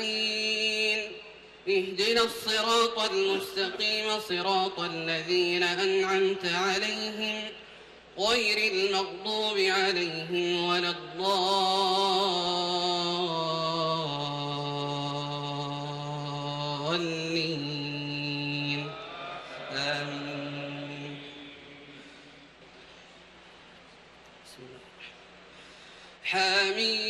نستعين اهدنا الصراط المستقيم صراط الذين أنعمت عليهم غير المغضوب عليهم ولا الضالين. آمين. حاميم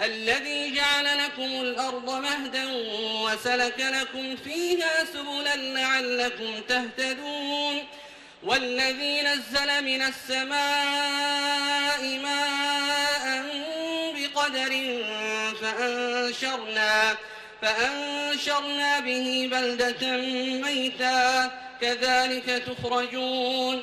الذي جعل لكم الأرض مهدا وسلك لكم فيها سبلا لعلكم تهتدون والذي نزل من السماء ماء بقدر فأنشرنا فأنشرنا به بلدة ميتا كذلك تخرجون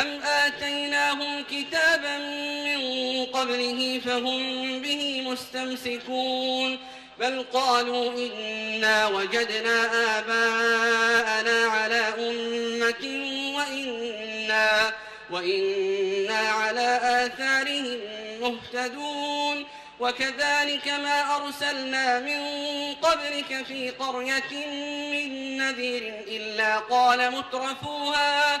أم آتيناهم كتابا من قبله فهم به مستمسكون بل قالوا إنا وجدنا آباءنا على أمة وإنا, وإنا على آثارهم مهتدون وكذلك ما أرسلنا من قبلك في قرية من نذير إلا قال مترفوها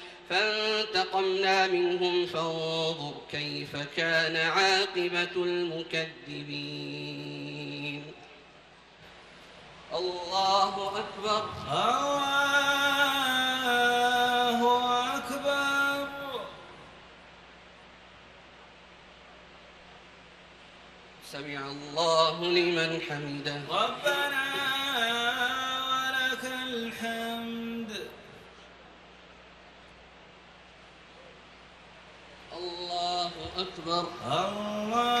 فانتقمنا منهم فانظر كيف كان عاقبة المكذبين. الله أكبر. الله أكبر. سمع الله لمن حمده. ربنا ولك الحمد الله أكبر. الله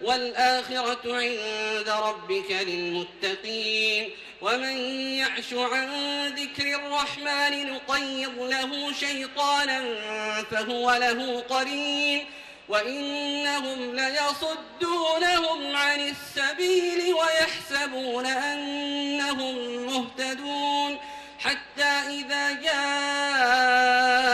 والآخرة عند ربك للمتقين. ومن يعش عن ذكر الرحمن نقيض له شيطانا فهو له قرين. وإنهم ليصدونهم عن السبيل ويحسبون أنهم مهتدون. حتى إذا جاءنا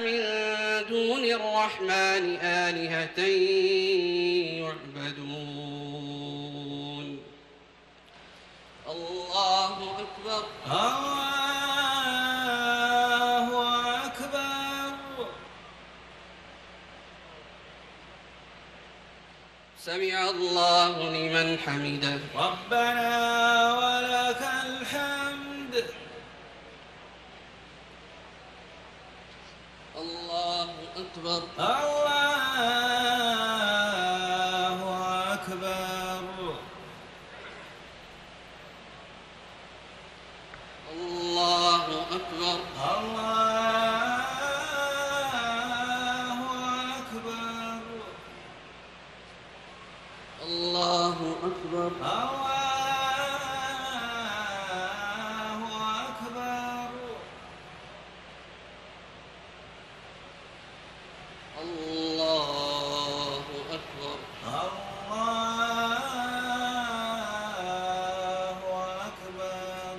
من دون الرحمن آلهة يعبدون. الله الله أكبر. الله أكبر. سمع الله لمن حمده. ربنا ولك الحمد. الله أكبر. الله أكبر الله أكبر الله أكبر الله أكبر الله أكبر الله أكبر الله أكبر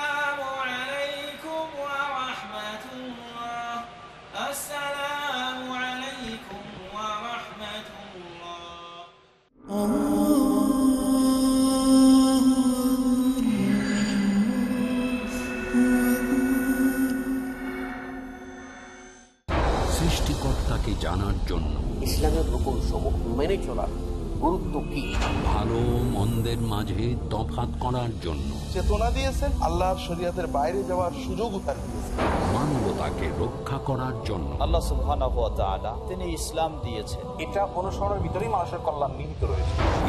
জানার জন্য। ইসলামের রকম সমূহ মেনে চলার গুরুত্ব কি? ভালো মন্দের মাঝে তফাৎ করার জন্য। চেতনা দিয়েছেন আল্লাহর শরীয়তের বাইরে যাওয়ার সুযোগ তার মানবতাকে রক্ষা করার জন্য। আল্লাহ সুবহানাহু ওয়া তাআলা তিনি ইসলাম দিয়েছেন। এটা অনুসরণের ভিতরেই মানুষের কল্যাণ নিহিত রয়েছে।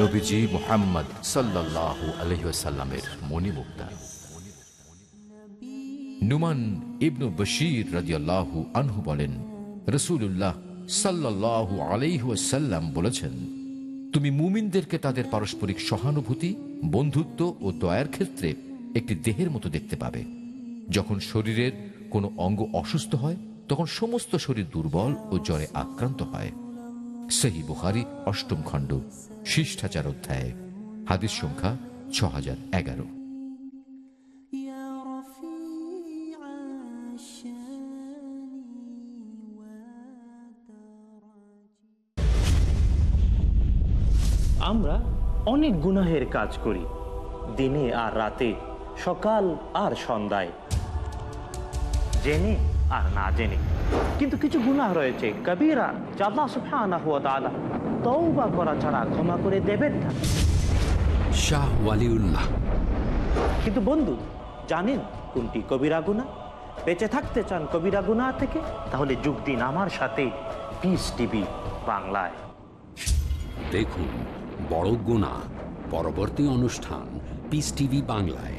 নবীজি মোহাম্মদ সাল্লাল্লাহু আলহিসাল্লামের নুমান ইবনু বশির রাদিয়াল্লাহু আনহু বলেন রসুল্লাহ আলাইহাল্লাম বলেছেন, তুমি মুমিনদেরকে তাদের পারস্পরিক সহানুভূতি, বন্ধুত্ব ও দয়ার ক্ষেত্রে একটি দেহের মতো দেখতে পাবে। যখন শরীরের কোনো অঙ্গ অসুস্থ হয়, তখন সমস্ত শরীর দুর্বল ও জ্বরে আক্রান্ত হয়। সেহী বুখারি অষ্টম খণ্ড। শিষ্টাচার অধ্যায় হাদিস সংখ্যা ছ হাজার এগারো আমরা অনেক গুনাহের কাজ করি দিনে আর রাতে সকাল আর সন্ধ্যায়। জেনে আর না জেনে। কিন্তু কিছু গুনাহ রয়েছে কবিরা যা আল্লাহ সুবহানাহু ওয়া তাআলা তওবা করা ছাড়া ক্ষমা করে দেবেন না। শাহ ওয়ালিউল্লাহ। কিন্তু বন্ধু জানেন কোনটি কবিরা গুনাহ বেঁচে থাকতে চান কবিরা গুনাহ থেকে? তাহলে যোগ দিন আমার সাথে। পিস টিভি বাংলায়। দেখুন বড় গুণা পরবর্তী অনুষ্ঠান পিস টিভি বাংলায়।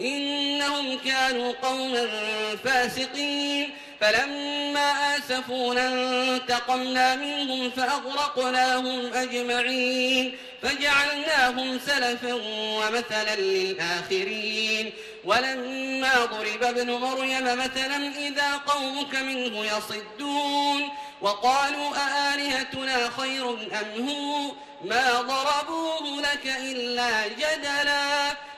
إنهم كانوا قوما فاسقين. فلما آسفونا انتقمنا منهم فأغرقناهم أجمعين. فجعلناهم سلفا ومثلا للآخرين. ولما ضرب ابن مريم مثلا إذا قومك منه يصدون. وقالوا أآلهتنا خير أم هو؟ ما ضربوه لك إلا جدلا.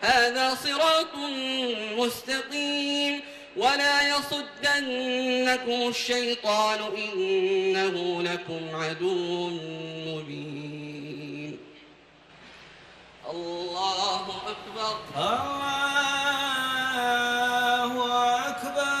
هذا صراط مستقيم ولا يصدنكم الشيطان إنه لكم عدو مبين. الله أكبر. الله أكبر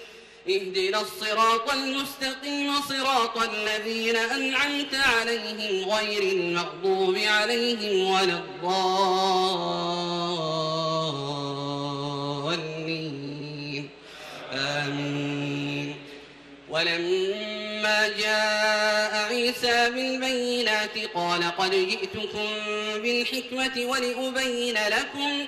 اهدنا الصراط المستقيم صراط الذين أنعمت عليهم غير المغضوب عليهم ولا الضالين. آمين. ولما جاء عيسى بالبينات قال قد جئتكم بالحكمة ولأبين لكم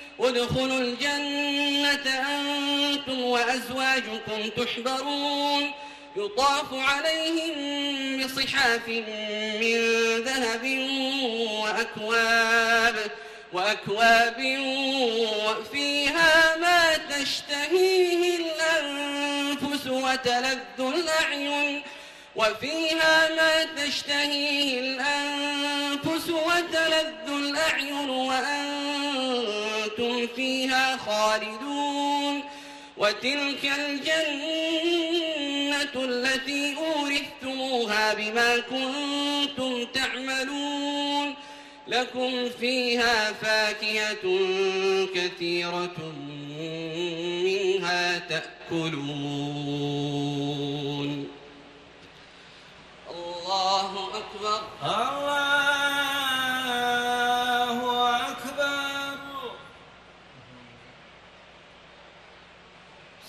ادخلوا الجنة أنتم وأزواجكم تحبرون. يطاف عليهم بصحاف من ذهب وأكواب وأكواب وفيها ما تشتهيه الأنفس وتلذ الأعين. وفيها ما تشتهيه الأنفس وتلذ الأعين. وأنتم فيها خالدون وتلك الجنة التي أورثتموها بما كنتم تعملون لكم فيها فاكهة كثيرة منها تأكلون. الله أكبر. الله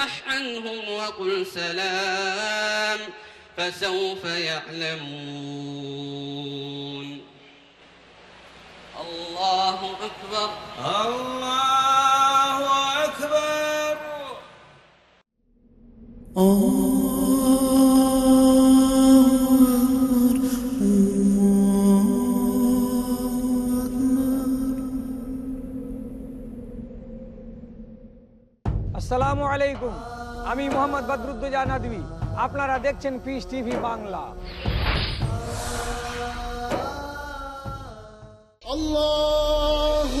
فاصفح عنهم وقل سلام فسوف يعلمون. الله أكبر. الله أكبر. আসসালামু আলাইকুম। আমি মোহাম্মদ বদরুদ্দোজা আপনারা দেখছেন পিস টিভি বাংলা। আল্লাহু